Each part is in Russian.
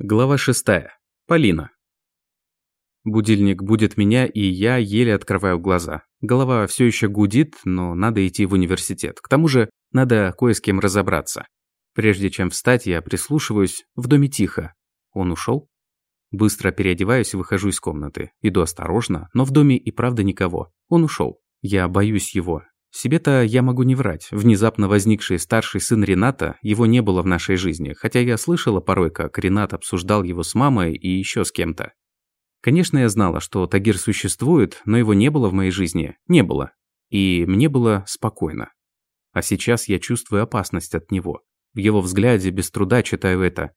Глава шестая. Полина. Будильник будет меня, и я еле открываю глаза. Голова все еще гудит, но надо идти в университет. К тому же, надо кое с кем разобраться. Прежде чем встать, я прислушиваюсь. В доме тихо. Он ушел? Быстро переодеваюсь и выхожу из комнаты. Иду осторожно, но в доме и правда никого. Он ушел. Я боюсь его. Себе-то я могу не врать. Внезапно возникший старший сын Рената, его не было в нашей жизни, хотя я слышала порой, как Ренат обсуждал его с мамой и еще с кем-то. Конечно, я знала, что Тагир существует, но его не было в моей жизни. Не было. И мне было спокойно. А сейчас я чувствую опасность от него. В его взгляде без труда читаю это.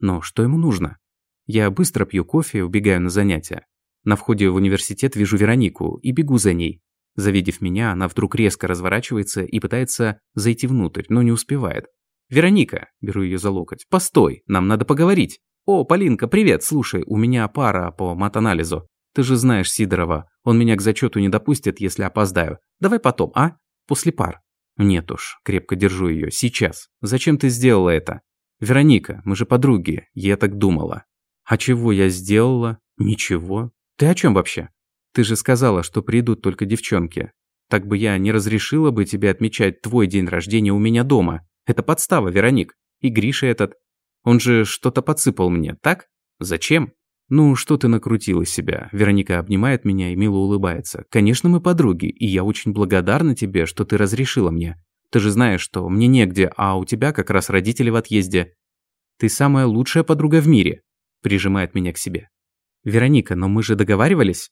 Но что ему нужно? Я быстро пью кофе и убегаю на занятия. На входе в университет вижу Веронику и бегу за ней. Завидев меня, она вдруг резко разворачивается и пытается зайти внутрь, но не успевает. «Вероника!» – беру ее за локоть. «Постой, нам надо поговорить!» «О, Полинка, привет! Слушай, у меня пара по матанализу. Ты же знаешь Сидорова, он меня к зачету не допустит, если опоздаю. Давай потом, а? После пар». «Нет уж», – крепко держу ее. «Сейчас. Зачем ты сделала это?» «Вероника, мы же подруги, я так думала». «А чего я сделала?» «Ничего. Ты о чем вообще?» Ты же сказала, что придут только девчонки. Так бы я не разрешила бы тебе отмечать твой день рождения у меня дома. Это подстава, Вероник. И Гриша этот. Он же что-то подсыпал мне, так? Зачем? Ну, что ты накрутила себя? Вероника обнимает меня и мило улыбается. Конечно, мы подруги, и я очень благодарна тебе, что ты разрешила мне. Ты же знаешь, что мне негде, а у тебя как раз родители в отъезде. Ты самая лучшая подруга в мире. Прижимает меня к себе. Вероника, но мы же договаривались?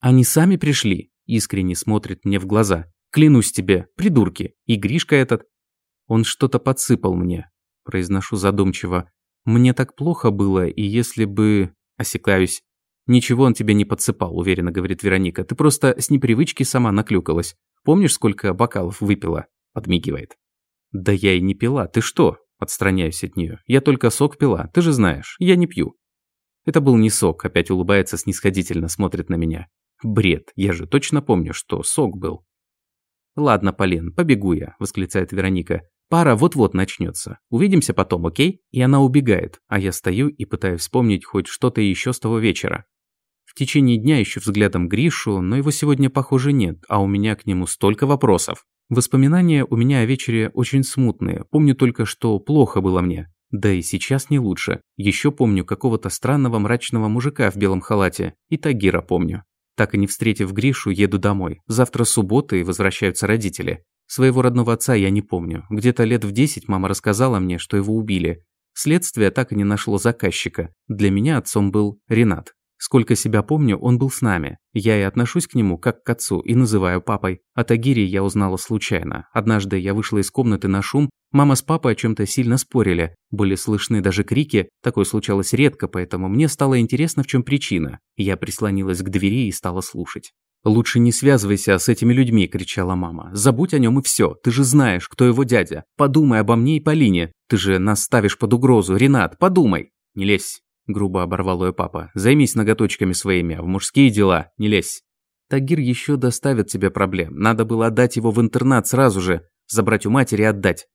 Они сами пришли, искренне смотрит мне в глаза. Клянусь тебе, придурки. И Гришка этот. Он что-то подсыпал мне. Произношу задумчиво. Мне так плохо было, и если бы... Осекаюсь. «Ничего он тебе не подсыпал», – уверенно говорит Вероника. «Ты просто с непривычки сама наклюкалась. Помнишь, сколько бокалов выпила?» – подмигивает. «Да я и не пила. Ты что?» – отстраняюсь от нее. «Я только сок пила. Ты же знаешь. Я не пью». Это был не сок, опять улыбается снисходительно, смотрит на меня. Бред, я же точно помню, что сок был. «Ладно, Полин, побегу я», – восклицает Вероника. «Пара вот-вот начнется. Увидимся потом, окей?» И она убегает, а я стою и пытаюсь вспомнить хоть что-то еще с того вечера. В течение дня ищу взглядом Гришу, но его сегодня, похоже, нет, а у меня к нему столько вопросов. Воспоминания у меня о вечере очень смутные. Помню только, что плохо было мне. Да и сейчас не лучше. Еще помню какого-то странного мрачного мужика в белом халате. И Тагира помню. Так и не встретив Гришу, еду домой. Завтра суббота и возвращаются родители. Своего родного отца я не помню. Где-то лет в десять мама рассказала мне, что его убили. Следствие так и не нашло заказчика. Для меня отцом был Ренат. Сколько себя помню, он был с нами. Я и отношусь к нему как к отцу и называю папой. О Тагире я узнала случайно. Однажды я вышла из комнаты на шум, мама с папой о чем-то сильно спорили. Были слышны даже крики, такое случалось редко, поэтому мне стало интересно, в чем причина. Я прислонилась к двери и стала слушать. «Лучше не связывайся с этими людьми», – кричала мама. «Забудь о нем и все. Ты же знаешь, кто его дядя. Подумай обо мне и Полине. Ты же нас ставишь под угрозу. Ренат, подумай». «Не лезь. Грубо оборвал ее папа. «Займись ноготочками своими, а в мужские дела не лезь. Тагир еще доставит тебе проблем. Надо было отдать его в интернат сразу же. Забрать у матери и отдать».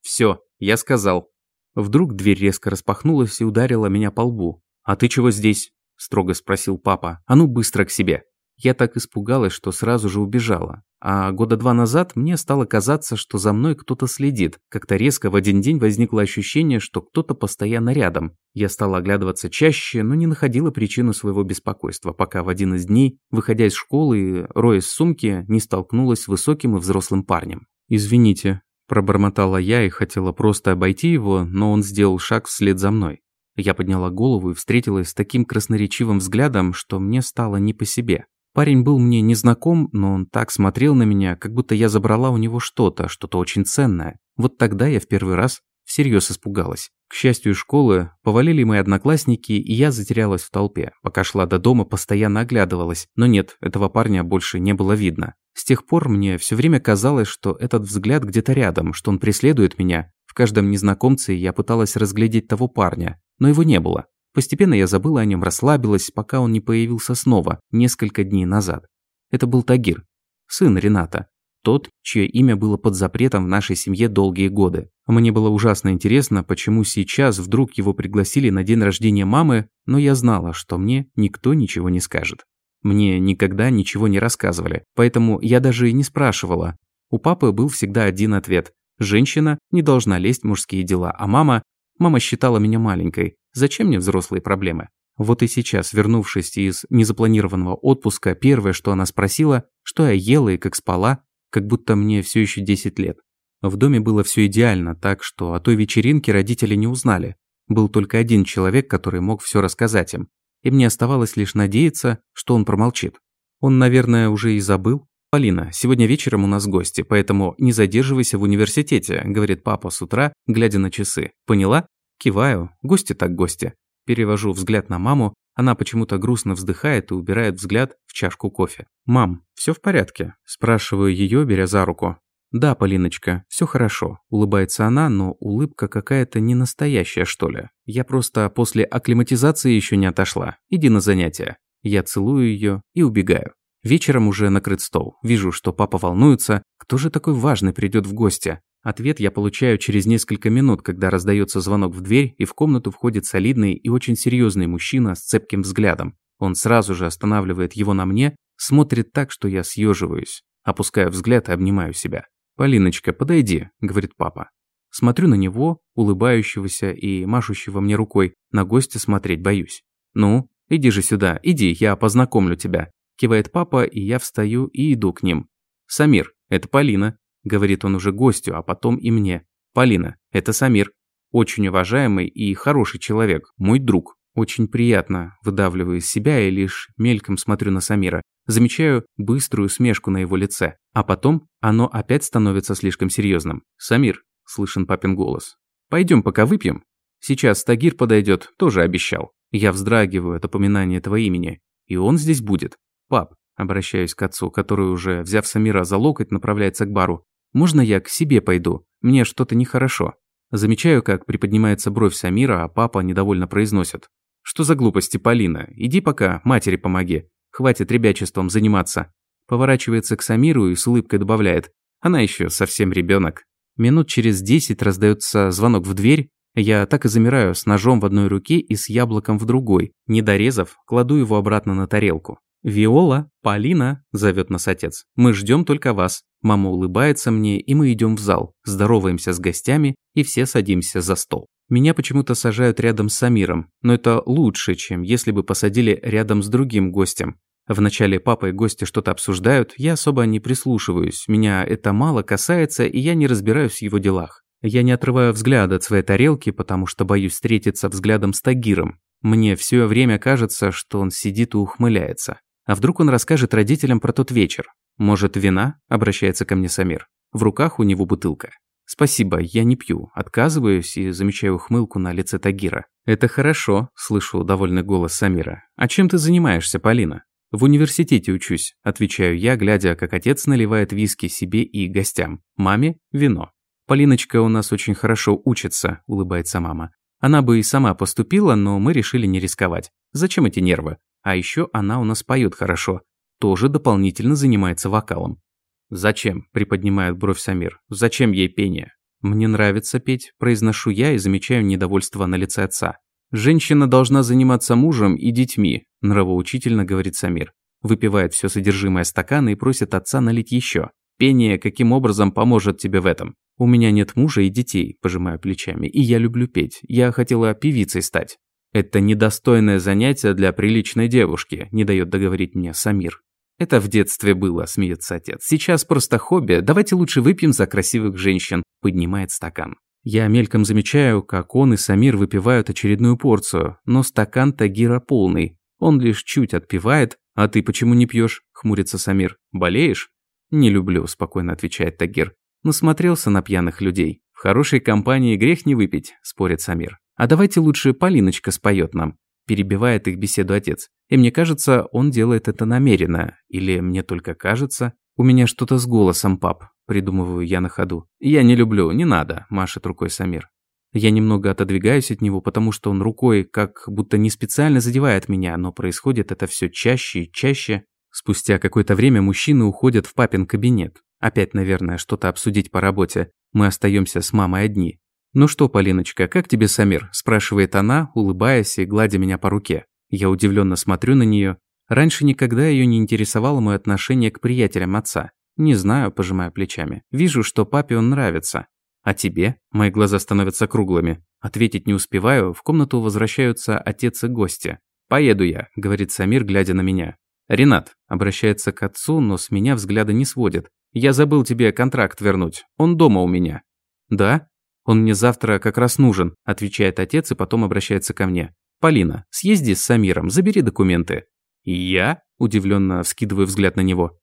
«Все, я сказал». Вдруг дверь резко распахнулась и ударила меня по лбу. «А ты чего здесь?» – строго спросил папа. «А ну быстро к себе». Я так испугалась, что сразу же убежала. А года два назад мне стало казаться, что за мной кто-то следит. Как-то резко в один день возникло ощущение, что кто-то постоянно рядом. Я стала оглядываться чаще, но не находила причину своего беспокойства, пока в один из дней, выходя из школы и роясь в сумке, не столкнулась с высоким и взрослым парнем. «Извините», – пробормотала я и хотела просто обойти его, но он сделал шаг вслед за мной. Я подняла голову и встретилась с таким красноречивым взглядом, что мне стало не по себе. Парень был мне незнаком, но он так смотрел на меня, как будто я забрала у него что-то, что-то очень ценное. Вот тогда я в первый раз всерьез испугалась. К счастью, из школы повалили мои одноклассники, и я затерялась в толпе. Пока шла до дома, постоянно оглядывалась. Но нет, этого парня больше не было видно. С тех пор мне все время казалось, что этот взгляд где-то рядом, что он преследует меня. В каждом незнакомце я пыталась разглядеть того парня, но его не было. Постепенно я забыла о нем, расслабилась, пока он не появился снова, несколько дней назад. Это был Тагир, сын Рената. Тот, чье имя было под запретом в нашей семье долгие годы. Мне было ужасно интересно, почему сейчас вдруг его пригласили на день рождения мамы, но я знала, что мне никто ничего не скажет. Мне никогда ничего не рассказывали, поэтому я даже и не спрашивала. У папы был всегда один ответ. Женщина не должна лезть в мужские дела, а мама... Мама считала меня маленькой. Зачем мне взрослые проблемы? Вот и сейчас, вернувшись из незапланированного отпуска, первое, что она спросила, что я ела и как спала, как будто мне все еще 10 лет. В доме было все идеально, так что о той вечеринке родители не узнали. Был только один человек, который мог все рассказать им. И мне оставалось лишь надеяться, что он промолчит. Он, наверное, уже и забыл. «Полина, сегодня вечером у нас гости, поэтому не задерживайся в университете», говорит папа с утра, глядя на часы. «Поняла?» Киваю. Гости так гости. Перевожу взгляд на маму, она почему-то грустно вздыхает и убирает взгляд в чашку кофе. «Мам, все в порядке?» Спрашиваю ее, беря за руку. «Да, Полиночка, все хорошо», – улыбается она, но улыбка какая-то не настоящая, что ли. «Я просто после акклиматизации еще не отошла. Иди на занятия». Я целую ее и убегаю. Вечером уже накрыт стол. Вижу, что папа волнуется. Кто же такой важный придет в гости? Ответ я получаю через несколько минут, когда раздается звонок в дверь, и в комнату входит солидный и очень серьезный мужчина с цепким взглядом. Он сразу же останавливает его на мне, смотрит так, что я съеживаюсь. Опускаю взгляд и обнимаю себя. «Полиночка, подойди», – говорит папа. Смотрю на него, улыбающегося и машущего мне рукой. На гостя смотреть боюсь. «Ну, иди же сюда, иди, я познакомлю тебя», – кивает папа, и я встаю и иду к ним. «Самир, это Полина», говорит он уже гостю, а потом и мне. «Полина, это Самир. Очень уважаемый и хороший человек, мой друг. Очень приятно, выдавливаю из себя и лишь мельком смотрю на Самира. Замечаю быструю смешку на его лице. А потом оно опять становится слишком серьезным. «Самир», – слышен папин голос. «Пойдем пока выпьем». Сейчас Тагир подойдет, тоже обещал. Я вздрагиваю от упоминания этого имени. И он здесь будет. «Пап», – обращаюсь к отцу, который уже, взяв Самира за локоть, направляется к бару. Можно я к себе пойду? Мне что-то нехорошо». Замечаю, как приподнимается бровь Самира, а папа недовольно произносит. «Что за глупости, Полина? Иди пока, матери помоги. Хватит ребячеством заниматься». Поворачивается к Самиру и с улыбкой добавляет. «Она еще совсем ребенок. Минут через десять раздается звонок в дверь. Я так и замираю с ножом в одной руке и с яблоком в другой. Не дорезав, кладу его обратно на тарелку. «Виола, Полина», – зовет нас отец. «Мы ждем только вас». Мама улыбается мне, и мы идем в зал, здороваемся с гостями, и все садимся за стол. Меня почему-то сажают рядом с Самиром, но это лучше, чем если бы посадили рядом с другим гостем. Вначале папа и гости что-то обсуждают, я особо не прислушиваюсь, меня это мало касается, и я не разбираюсь в его делах. Я не отрываю взгляда от своей тарелки, потому что боюсь встретиться взглядом с Тагиром. Мне все время кажется, что он сидит и ухмыляется. А вдруг он расскажет родителям про тот вечер? Может, вина? Обращается ко мне Самир. В руках у него бутылка. «Спасибо, я не пью». Отказываюсь и замечаю ухмылку на лице Тагира. «Это хорошо», – слышу довольный голос Самира. «А чем ты занимаешься, Полина?» «В университете учусь», – отвечаю я, глядя, как отец наливает виски себе и гостям. Маме – вино. «Полиночка у нас очень хорошо учится», – улыбается мама. «Она бы и сама поступила, но мы решили не рисковать. Зачем эти нервы? А еще она у нас поет хорошо. Тоже дополнительно занимается вокалом. «Зачем?» – приподнимает бровь Самир. «Зачем ей пение?» «Мне нравится петь», – произношу я и замечаю недовольство на лице отца. «Женщина должна заниматься мужем и детьми», – нравоучительно говорит Самир. Выпивает все содержимое стакана и просит отца налить еще. «Пение каким образом поможет тебе в этом?» «У меня нет мужа и детей», – пожимаю плечами, – «и я люблю петь. Я хотела певицей стать». «Это недостойное занятие для приличной девушки», – не дает договорить мне Самир. «Это в детстве было», – смеется отец. «Сейчас просто хобби. Давайте лучше выпьем за красивых женщин», – поднимает стакан. Я мельком замечаю, как он и Самир выпивают очередную порцию, но стакан Тагира полный. Он лишь чуть отпивает. «А ты почему не пьешь? хмурится Самир. «Болеешь?» «Не люблю», – спокойно отвечает Тагир. Насмотрелся на пьяных людей. В хорошей компании грех не выпить, спорит Самир. А давайте лучше Полиночка споет нам. Перебивает их беседу отец. И мне кажется, он делает это намеренно. Или мне только кажется. У меня что-то с голосом, пап. Придумываю я на ходу. Я не люблю, не надо, машет рукой Самир. Я немного отодвигаюсь от него, потому что он рукой как будто не специально задевает меня, но происходит это все чаще и чаще. Спустя какое-то время мужчины уходят в папин кабинет. Опять, наверное, что-то обсудить по работе. Мы остаемся с мамой одни. «Ну что, Полиночка, как тебе Самир?» – спрашивает она, улыбаясь и гладя меня по руке. Я удивленно смотрю на нее. Раньше никогда ее не интересовало мое отношение к приятелям отца. Не знаю, пожимаю плечами. Вижу, что папе он нравится. А тебе? Мои глаза становятся круглыми. Ответить не успеваю, в комнату возвращаются отец и гости. «Поеду я», – говорит Самир, глядя на меня. «Ренат», – обращается к отцу, но с меня взгляда не сводит. «Я забыл тебе контракт вернуть. Он дома у меня». «Да?» «Он мне завтра как раз нужен», – отвечает отец и потом обращается ко мне. «Полина, съезди с Самиром, забери документы». «Я?» – удивленно вскидываю взгляд на него.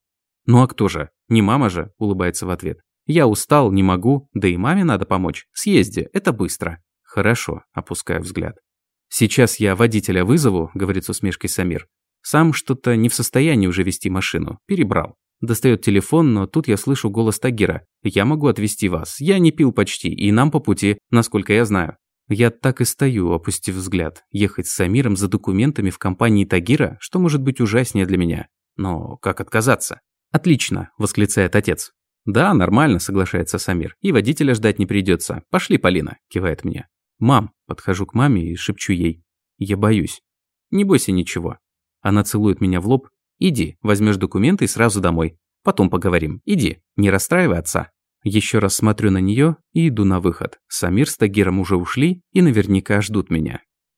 «Ну а кто же? Не мама же?» – улыбается в ответ. «Я устал, не могу, да и маме надо помочь. Съезди, это быстро». «Хорошо», – опускаю взгляд. «Сейчас я водителя вызову», – говорит с усмешкой Самир. «Сам что-то не в состоянии уже вести машину. Перебрал». Достает телефон, но тут я слышу голос Тагира. «Я могу отвезти вас. Я не пил почти, и нам по пути, насколько я знаю». Я так и стою, опустив взгляд. Ехать с Самиром за документами в компании Тагира, что может быть ужаснее для меня. Но как отказаться? «Отлично», – восклицает отец. «Да, нормально», – соглашается Самир. «И водителя ждать не придется. Пошли, Полина», – кивает мне. «Мам», – подхожу к маме и шепчу ей. «Я боюсь». «Не бойся ничего». Она целует меня в лоб. «Иди, возьмешь документы и сразу домой. Потом поговорим. Иди, не расстраивай отца». Еще раз смотрю на нее и иду на выход. Самир с Тагиром уже ушли и наверняка ждут меня.